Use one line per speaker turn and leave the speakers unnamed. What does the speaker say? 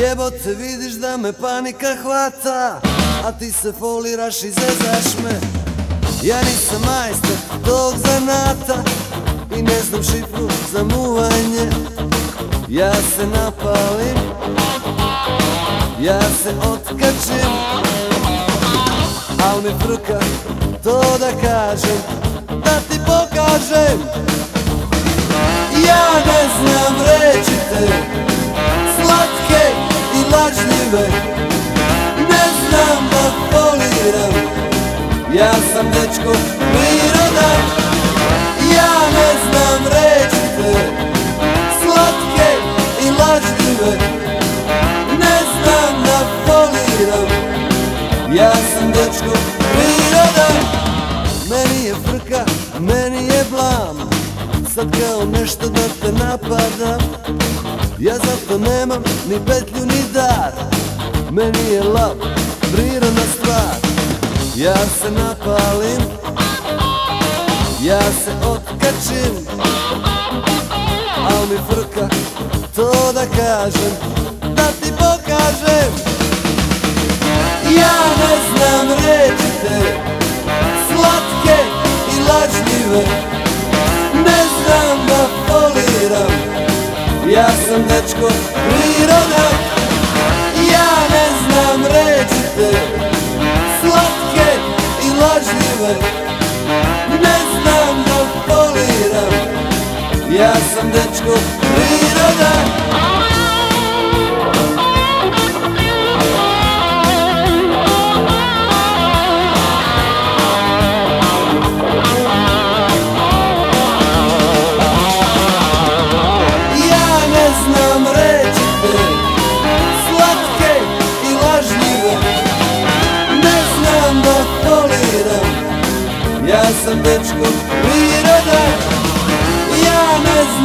Jebote vidiš da me panika hvata A ti se foliraš i zezaš me. Ja nisam majstor tog zanata I ne znam šifru za muvanje. Ja se napalim Ja se otkačim Al mi frka to da kažem Da ti pokažem lažljive Ne znam da foliram Ja sam dečko prirodan Ja ne znam reći te Slatke i lažljive. Ne znam da foliram Ja sam dečko prirodan Meni je frka, meni je blam Sad kao nešto da te napadam Ja zato nemam ni petlju ni dar. Meni je lav, prirodna stvar. Ja se napalim Ja se otkačim. Al mi frka to da kažem Da ti pokažem. Ja ne znam reći te Slatke i lažljive. Ne znam da foliram. Ja dečko prirodan Ja ne znam reći Slatke i lažljive Ne znam da foliram Ja sam dečko prirodan svira Ja sam dečko priroda Ja ne znam